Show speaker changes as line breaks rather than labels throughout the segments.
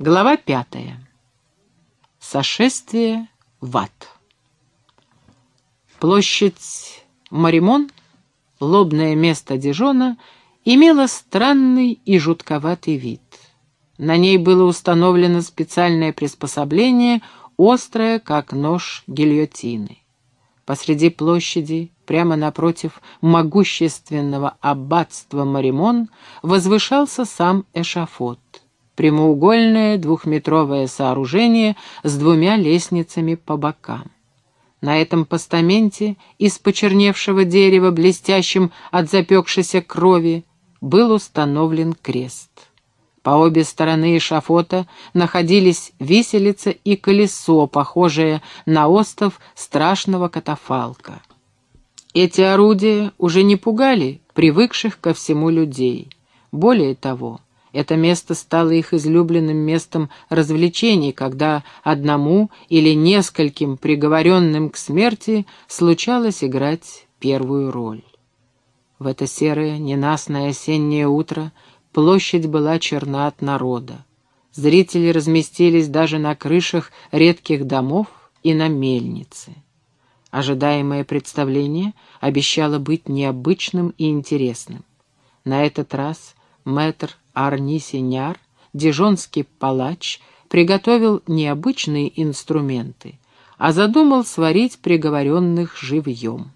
Глава пятая. Сошествие в ад. Площадь Маримон, лобное место Дижона, имела странный и жутковатый вид. На ней было установлено специальное приспособление, острое, как нож гильотины. Посреди площади, прямо напротив могущественного аббатства Маримон, возвышался сам эшафот — прямоугольное двухметровое сооружение с двумя лестницами по бокам. На этом постаменте из почерневшего дерева, блестящим от запекшейся крови, был установлен крест. По обе стороны эшафота находились виселица и колесо, похожее на остов страшного катафалка. Эти орудия уже не пугали привыкших ко всему людей. Более того, это место стало их излюбленным местом развлечений, когда одному или нескольким приговоренным к смерти случалось играть первую роль. В это серое, ненастное осеннее утро площадь была черна от народа. Зрители разместились даже на крышах редких домов и на мельнице. Ожидаемое представление обещало быть необычным и интересным. На этот раз мэтр Арни Синяр, дижонский палач, приготовил необычные инструменты, а задумал сварить приговоренных живьем.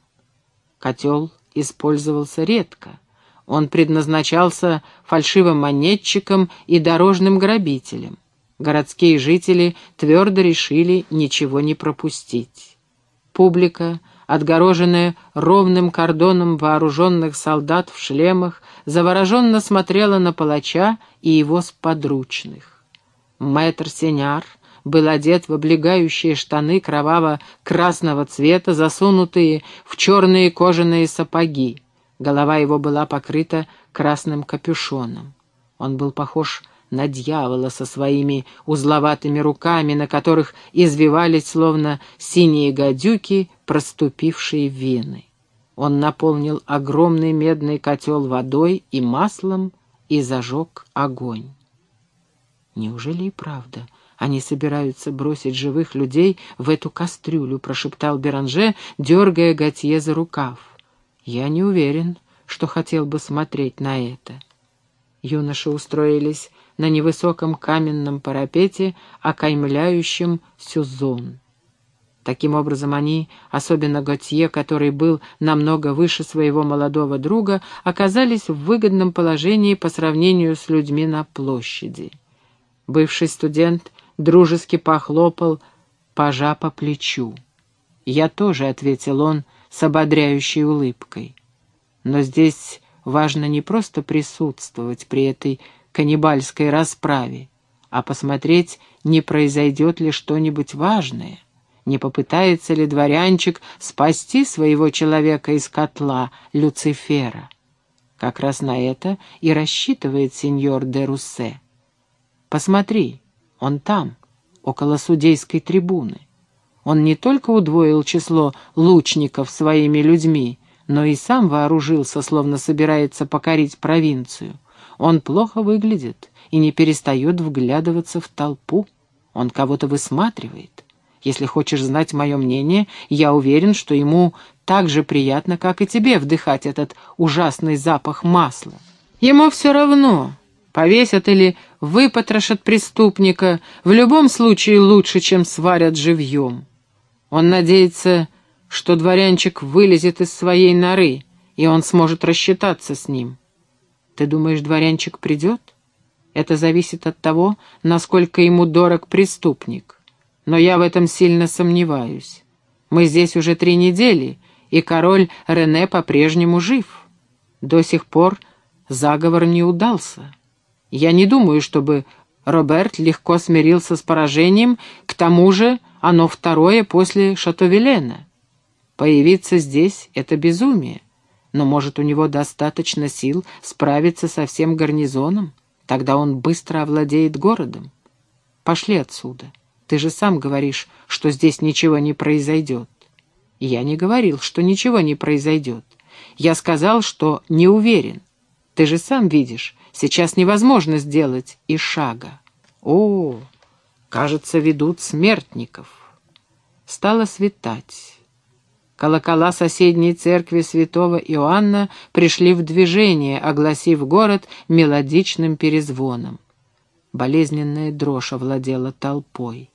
Котел использовался редко. Он предназначался фальшивым монетчикам и дорожным грабителям. Городские жители твердо решили ничего не пропустить. Публика отгороженная ровным кордоном вооруженных солдат в шлемах, завороженно смотрела на палача и его сподручных. Мэтр Сеняр был одет в облегающие штаны кроваво-красного цвета, засунутые в черные кожаные сапоги. Голова его была покрыта красным капюшоном. Он был похож на дьявола со своими узловатыми руками, на которых извивались словно синие гадюки, проступившие вены. Он наполнил огромный медный котел водой и маслом и зажег огонь. «Неужели и правда они собираются бросить живых людей в эту кастрюлю?» — прошептал Беранже, дергая Готье за рукав. «Я не уверен, что хотел бы смотреть на это». Юноши устроились на невысоком каменном парапете, окаймляющем Сюзон. Таким образом, они, особенно Готье, который был намного выше своего молодого друга, оказались в выгодном положении по сравнению с людьми на площади. Бывший студент дружески похлопал пажа по плечу. «Я тоже», — ответил он с ободряющей улыбкой. «Но здесь важно не просто присутствовать при этой каннибальской расправе, а посмотреть, не произойдет ли что-нибудь важное, не попытается ли дворянчик спасти своего человека из котла Люцифера. Как раз на это и рассчитывает сеньор де Руссе. Посмотри, он там, около судейской трибуны. Он не только удвоил число лучников своими людьми, но и сам вооружился, словно собирается покорить провинцию. Он плохо выглядит и не перестает вглядываться в толпу. Он кого-то высматривает. Если хочешь знать мое мнение, я уверен, что ему так же приятно, как и тебе, вдыхать этот ужасный запах масла. Ему все равно, повесят или выпотрошат преступника, в любом случае лучше, чем сварят живьем. Он надеется, что дворянчик вылезет из своей норы, и он сможет рассчитаться с ним. Ты думаешь, дворянчик придет? Это зависит от того, насколько ему дорог преступник. Но я в этом сильно сомневаюсь. Мы здесь уже три недели, и король Рене по-прежнему жив. До сих пор заговор не удался. Я не думаю, чтобы Роберт легко смирился с поражением, к тому же оно второе после Шатовелена. Появиться здесь — это безумие но, может, у него достаточно сил справиться со всем гарнизоном? Тогда он быстро овладеет городом. Пошли отсюда. Ты же сам говоришь, что здесь ничего не произойдет. Я не говорил, что ничего не произойдет. Я сказал, что не уверен. Ты же сам видишь, сейчас невозможно сделать и шага. О, кажется, ведут смертников. Стало светать. Колокола соседней церкви святого Иоанна пришли в движение, огласив город мелодичным перезвоном. Болезненная дрожь овладела толпой.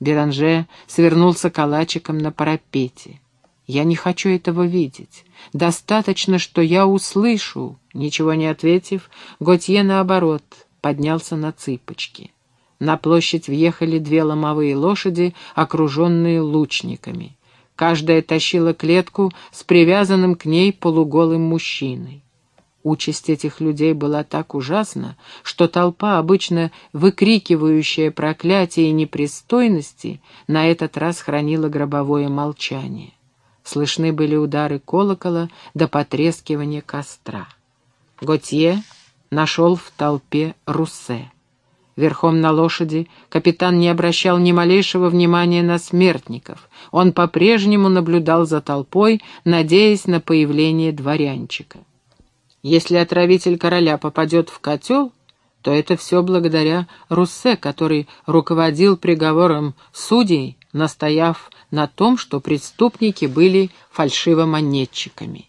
Беранже свернулся калачиком на парапете. «Я не хочу этого видеть. Достаточно, что я услышу». Ничего не ответив, Готье, наоборот, поднялся на цыпочки. На площадь въехали две ломовые лошади, окруженные лучниками. Каждая тащила клетку с привязанным к ней полуголым мужчиной. Участь этих людей была так ужасна, что толпа, обычно выкрикивающая проклятия и непристойности, на этот раз хранила гробовое молчание. Слышны были удары колокола до потрескивания костра. Готье нашел в толпе Руссе. Верхом на лошади капитан не обращал ни малейшего внимания на смертников. Он по-прежнему наблюдал за толпой, надеясь на появление дворянчика. Если отравитель короля попадет в котел, то это все благодаря Руссе, который руководил приговором судей, настояв на том, что преступники были фальшивомонетчиками.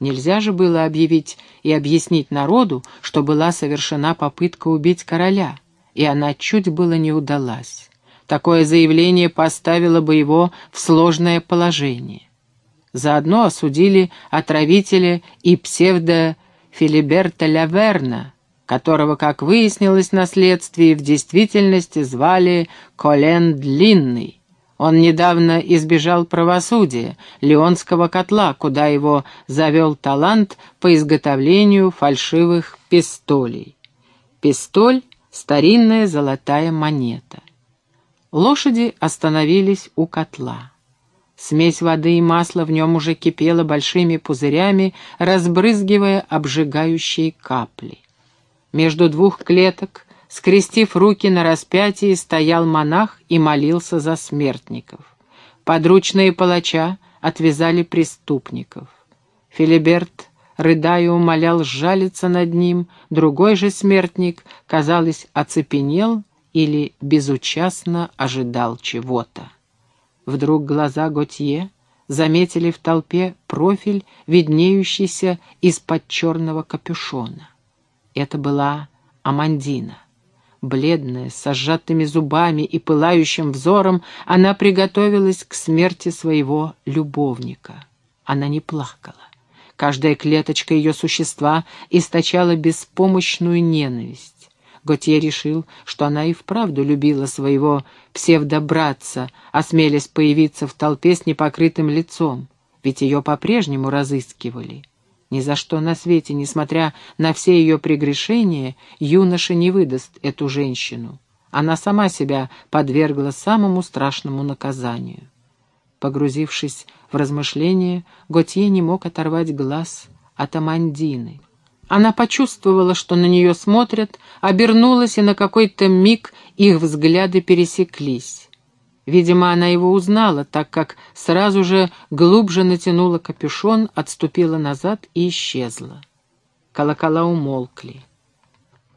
Нельзя же было объявить и объяснить народу, что была совершена попытка убить короля — и она чуть было не удалась. Такое заявление поставило бы его в сложное положение. Заодно осудили отравителя и псевдо Филиберта Лаверна, которого, как выяснилось на следствии, в действительности звали Колен Длинный. Он недавно избежал правосудия, Леонского котла, куда его завел талант по изготовлению фальшивых пистолей. Пистоль старинная золотая монета. Лошади остановились у котла. Смесь воды и масла в нем уже кипела большими пузырями, разбрызгивая обжигающие капли. Между двух клеток, скрестив руки на распятии, стоял монах и молился за смертников. Подручные палача отвязали преступников. Филиберт рыдая, умолял сжалиться над ним, другой же смертник, казалось, оцепенел или безучастно ожидал чего-то. Вдруг глаза Готье заметили в толпе профиль, виднеющийся из-под черного капюшона. Это была Амандина. Бледная, с сжатыми зубами и пылающим взором, она приготовилась к смерти своего любовника. Она не плакала. Каждая клеточка ее существа источала беспомощную ненависть. Готье решил, что она и вправду любила своего псевдобратца, осмелясь появиться в толпе с непокрытым лицом, ведь ее по-прежнему разыскивали. Ни за что на свете, несмотря на все ее прегрешения, юноша не выдаст эту женщину. Она сама себя подвергла самому страшному наказанию. Погрузившись в размышления, Готье не мог оторвать глаз от Амандины. Она почувствовала, что на нее смотрят, обернулась, и на какой-то миг их взгляды пересеклись. Видимо, она его узнала, так как сразу же глубже натянула капюшон, отступила назад и исчезла. Колокола умолкли.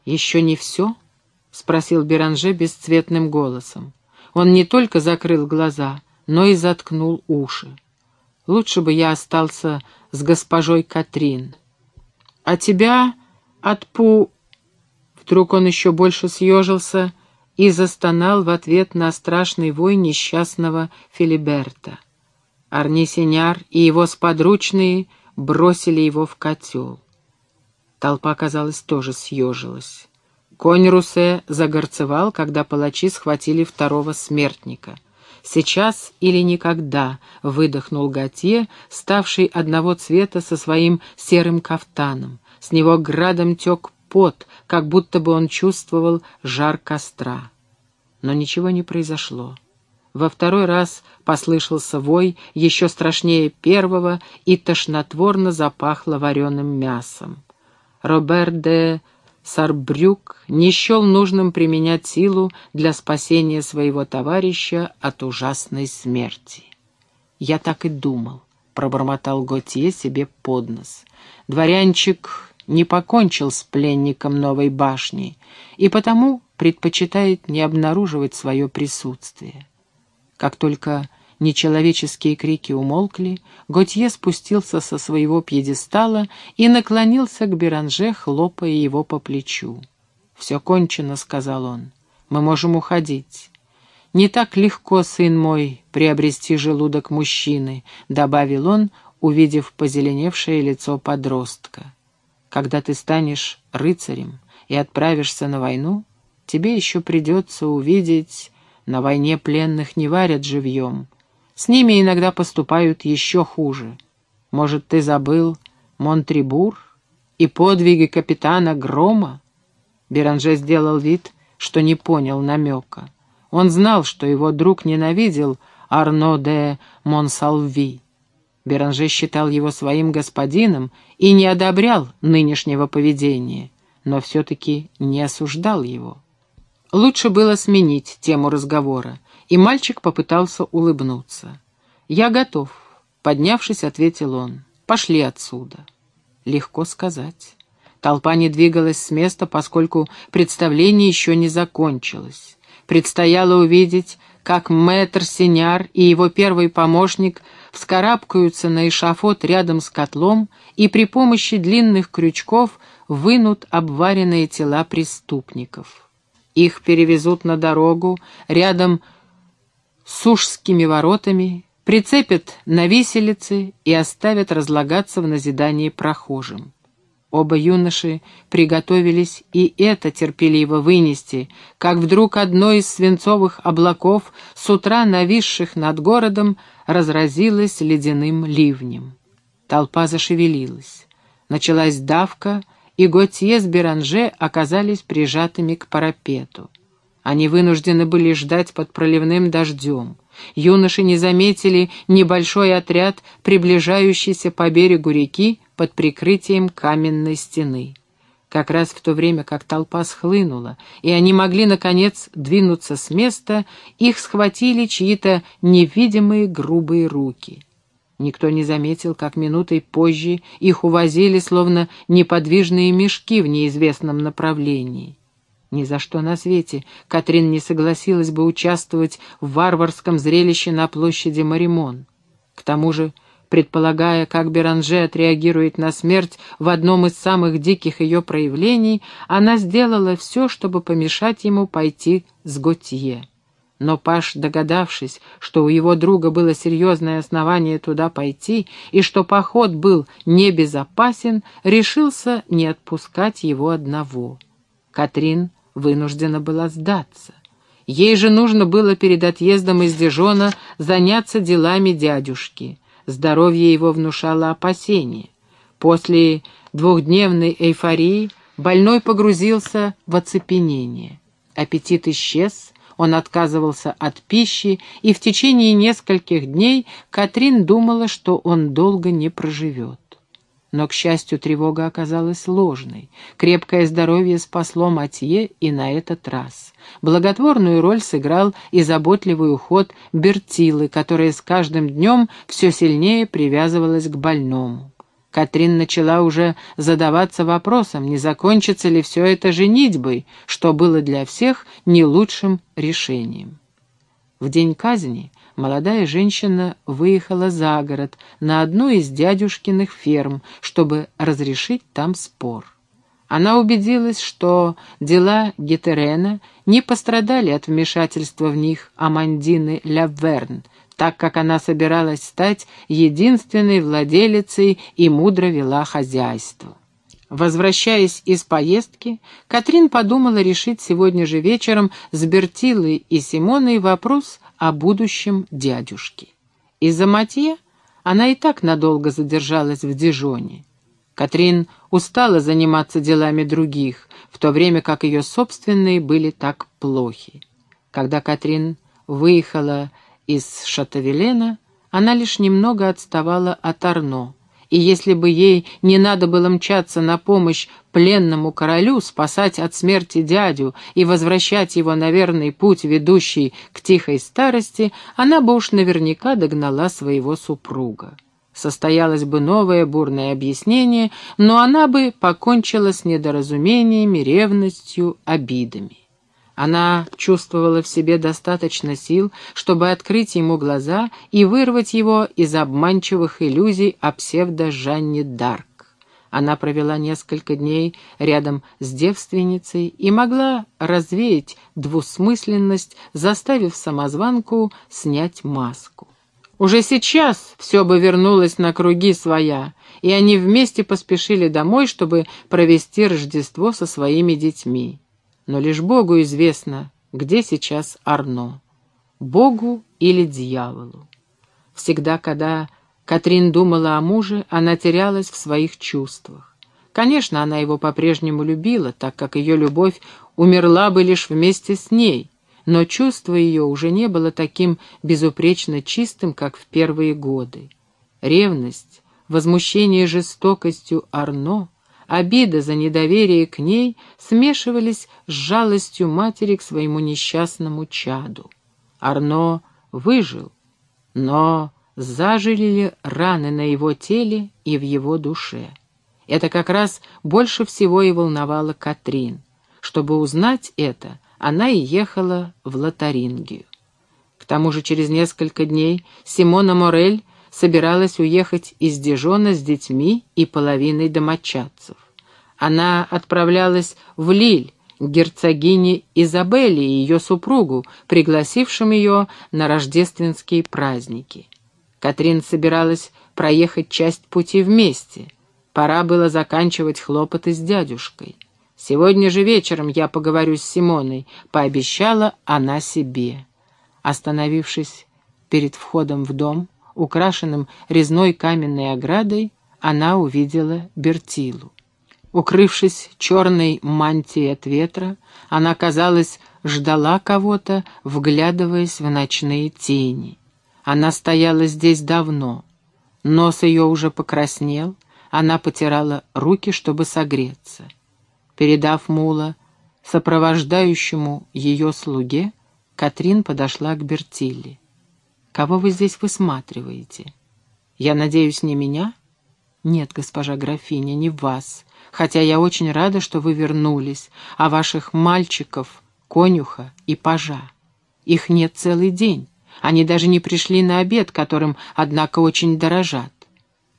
«Еще не все?» — спросил Беранже бесцветным голосом. Он не только закрыл глаза, но и заткнул уши. Лучше бы я остался с госпожой Катрин. А тебя отпу... Вдруг он еще больше съежился и застонал в ответ на страшный вой несчастного Филиберта. Арни Синяр и его сподручные бросили его в котел. Толпа, казалось, тоже съежилась. Конь Русе загорцевал, когда палачи схватили второго смертника — «Сейчас или никогда», — выдохнул Готье, ставший одного цвета со своим серым кафтаном. С него градом тек пот, как будто бы он чувствовал жар костра. Но ничего не произошло. Во второй раз послышался вой, еще страшнее первого, и тошнотворно запахло вареным мясом. Робер де Сарбрюк не счел нужным применять силу для спасения своего товарища от ужасной смерти. «Я так и думал», — пробормотал Готье себе под нос. «Дворянчик не покончил с пленником новой башни, и потому предпочитает не обнаруживать свое присутствие. Как только нечеловеческие крики умолкли, Готье спустился со своего пьедестала и наклонился к Беранже, хлопая его по плечу. «Все кончено», — сказал он. «Мы можем уходить». «Не так легко, сын мой, приобрести желудок мужчины», — добавил он, увидев позеленевшее лицо подростка. «Когда ты станешь рыцарем и отправишься на войну, тебе еще придется увидеть, на войне пленных не варят живьем, с ними иногда поступают еще хуже. Может, ты забыл Монтрибур и подвиги капитана Грома?» Беранже сделал вид, что не понял намека. Он знал, что его друг ненавидел Арно де Монсалви. Беранже считал его своим господином и не одобрял нынешнего поведения, но все-таки не осуждал его. Лучше было сменить тему разговора и мальчик попытался улыбнуться. «Я готов», — поднявшись, ответил он. «Пошли отсюда». Легко сказать. Толпа не двигалась с места, поскольку представление еще не закончилось. Предстояло увидеть, как мэтр Синяр и его первый помощник вскарабкаются на эшафот рядом с котлом и при помощи длинных крючков вынут обваренные тела преступников. Их перевезут на дорогу рядом с сушскими воротами, прицепят на виселицы и оставят разлагаться в назидании прохожим. Оба юноши приготовились и это терпеливо вынести, как вдруг одно из свинцовых облаков, с утра нависших над городом, разразилось ледяным ливнем. Толпа зашевелилась. Началась давка, и Готье с Беранже оказались прижатыми к парапету. Они вынуждены были ждать под проливным дождем. Юноши не заметили небольшой отряд, приближающийся по берегу реки под прикрытием каменной стены. Как раз в то время, как толпа схлынула, и они могли, наконец, двинуться с места, их схватили чьи-то невидимые грубые руки. Никто не заметил, как минутой позже их увозили, словно неподвижные мешки в неизвестном направлении. Ни за что на свете Катрин не согласилась бы участвовать в варварском зрелище на площади Маримон. К тому же, предполагая, как Беранже отреагирует на смерть в одном из самых диких ее проявлений, она сделала все, чтобы помешать ему пойти с Готье. Но Паш, догадавшись, что у его друга было серьезное основание туда пойти и что поход был небезопасен, решился не отпускать его одного. Катрин вынуждена была сдаться. Ей же нужно было перед отъездом из Дижона заняться делами дядюшки. Здоровье его внушало опасения. После двухдневной эйфории больной погрузился в оцепенение. Аппетит исчез, он отказывался от пищи, и в течение нескольких дней Катрин думала, что он долго не проживет. Но, к счастью, тревога оказалась ложной. Крепкое здоровье спасло Матье и на этот раз. Благотворную роль сыграл и заботливый уход Бертилы, которая с каждым днем все сильнее привязывалась к больному. Катрин начала уже задаваться вопросом, не закончится ли все это женитьбой, что было для всех не лучшим решением. В день казни молодая женщина выехала за город на одну из дядюшкиных ферм, чтобы разрешить там спор. Она убедилась, что дела Гетерена не пострадали от вмешательства в них Амандины Лаверн, так как она собиралась стать единственной владелицей и мудро вела хозяйство. Возвращаясь из поездки, Катрин подумала решить сегодня же вечером с Бертилой и Симоной вопрос о будущем дядюшке. Из-за Матье она и так надолго задержалась в Дижоне. Катрин устала заниматься делами других, в то время как ее собственные были так плохи. Когда Катрин выехала из Шатавелена, она лишь немного отставала от Арно, и если бы ей не надо было мчаться на помощь пленному королю, спасать от смерти дядю и возвращать его на верный путь, ведущий к тихой старости, она бы уж наверняка догнала своего супруга. Состоялось бы новое бурное объяснение, но она бы покончила с недоразумениями, ревностью, обидами. Она чувствовала в себе достаточно сил, чтобы открыть ему глаза и вырвать его из обманчивых иллюзий о псевдо-Жанне Дарк. Она провела несколько дней рядом с девственницей и могла развеять двусмысленность, заставив самозванку снять маску. Уже сейчас все бы вернулось на круги своя, и они вместе поспешили домой, чтобы провести Рождество со своими детьми но лишь Богу известно, где сейчас Арно. Богу или дьяволу. Всегда, когда Катрин думала о муже, она терялась в своих чувствах. Конечно, она его по-прежнему любила, так как ее любовь умерла бы лишь вместе с ней, но чувство ее уже не было таким безупречно чистым, как в первые годы. Ревность, возмущение жестокостью Арно — обида за недоверие к ней смешивались с жалостью матери к своему несчастному чаду. Арно выжил, но зажили ли раны на его теле и в его душе. Это как раз больше всего и волновало Катрин. Чтобы узнать это, она и ехала в Лотарингию. К тому же через несколько дней Симона Морель собиралась уехать из Дижона с детьми и половиной домочадцев. Она отправлялась в Лиль, к герцогине Изабелле и ее супругу, пригласившим ее на рождественские праздники. Катрин собиралась проехать часть пути вместе. Пора было заканчивать хлопоты с дядюшкой. «Сегодня же вечером я поговорю с Симоной», — пообещала она себе. Остановившись перед входом в дом, украшенным резной каменной оградой, она увидела Бертилу. Укрывшись черной мантией от ветра, она, казалось, ждала кого-то, вглядываясь в ночные тени. Она стояла здесь давно. Нос ее уже покраснел, она потирала руки, чтобы согреться. Передав мула сопровождающему ее слуге, Катрин подошла к Бертилле. «Кого вы здесь высматриваете? Я надеюсь, не меня?» «Нет, госпожа графиня, не вас хотя я очень рада, что вы вернулись, а ваших мальчиков, конюха и пажа. Их нет целый день. Они даже не пришли на обед, которым, однако, очень дорожат.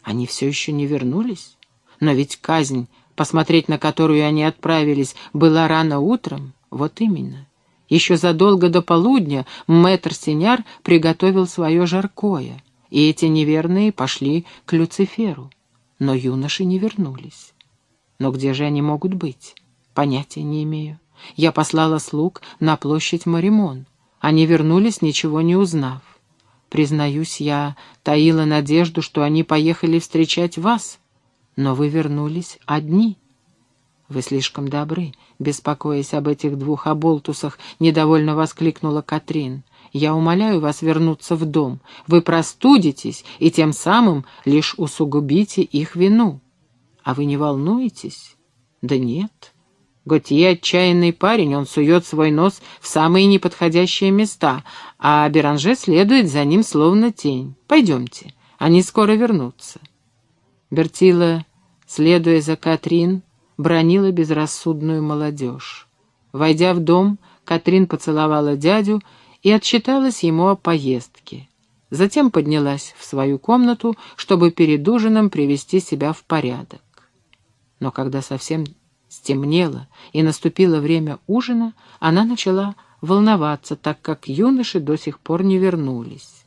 Они все еще не вернулись? Но ведь казнь, посмотреть на которую они отправились, была рано утром. Вот именно. Еще задолго до полудня мэтр Синяр приготовил свое жаркое, и эти неверные пошли к Люциферу. Но юноши не вернулись. Но где же они могут быть? Понятия не имею. Я послала слуг на площадь Маримон. Они вернулись, ничего не узнав. Признаюсь, я таила надежду, что они поехали встречать вас, но вы вернулись одни. Вы слишком добры, беспокоясь об этих двух оболтусах, недовольно воскликнула Катрин. Я умоляю вас вернуться в дом. Вы простудитесь и тем самым лишь усугубите их вину. А вы не волнуетесь? Да нет. Готье отчаянный парень, он сует свой нос в самые неподходящие места, а Беранже следует за ним словно тень. Пойдемте, они скоро вернутся. Бертила, следуя за Катрин, бронила безрассудную молодежь. Войдя в дом, Катрин поцеловала дядю и отчиталась ему о поездке. Затем поднялась в свою комнату, чтобы перед ужином привести себя в порядок. Но когда совсем стемнело и наступило время ужина, она начала волноваться, так как юноши до сих пор не вернулись.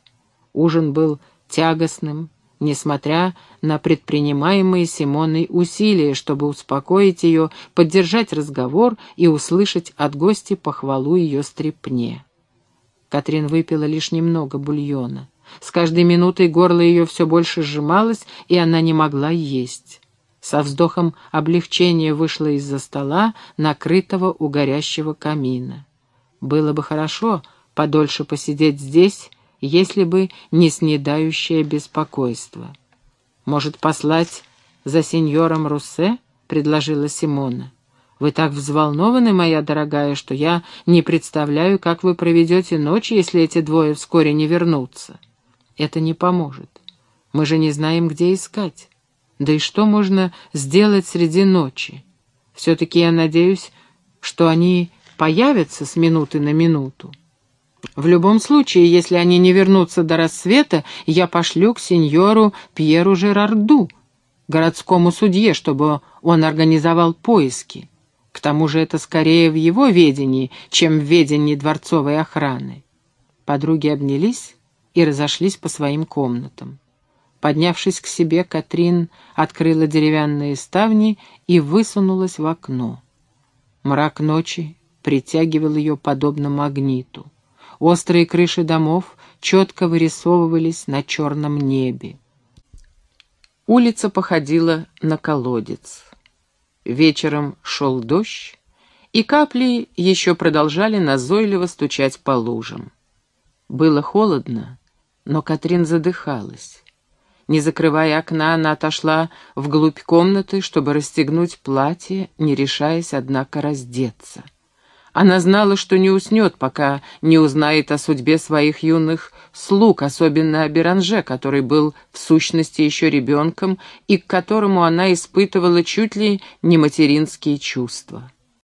Ужин был тягостным, несмотря на предпринимаемые Симоной усилия, чтобы успокоить ее, поддержать разговор и услышать от гостя похвалу ее стрепне. Катрин выпила лишь немного бульона. С каждой минутой горло ее все больше сжималось, и она не могла есть. Со вздохом облегчения вышла из-за стола, накрытого у горящего камина. Было бы хорошо подольше посидеть здесь, если бы не снедающее беспокойство. «Может, послать за сеньором Руссе?» — предложила Симона. «Вы так взволнованы, моя дорогая, что я не представляю, как вы проведете ночь, если эти двое вскоре не вернутся. Это не поможет. Мы же не знаем, где искать. Да и что можно сделать среди ночи? Все-таки я надеюсь, что они появятся с минуты на минуту. В любом случае, если они не вернутся до рассвета, я пошлю к сеньору Пьеру Жерарду, городскому судье, чтобы он организовал поиски. К тому же это скорее в его ведении, чем в ведении дворцовой охраны. Подруги обнялись и разошлись по своим комнатам. Поднявшись к себе, Катрин открыла деревянные ставни и высунулась в окно. Мрак ночи притягивал ее подобно магниту. Острые крыши домов четко вырисовывались на черном небе. Улица походила на колодец. Вечером шел дождь, и капли еще продолжали назойливо стучать по лужам. Было холодно, но Катрин задыхалась. Не закрывая окна, она отошла вглубь комнаты, чтобы расстегнуть платье, не решаясь, однако, раздеться. Она знала, что не уснет, пока не узнает о судьбе своих юных слуг, особенно о Беранже, который был в сущности еще ребенком и к которому она испытывала чуть ли не материнские чувства.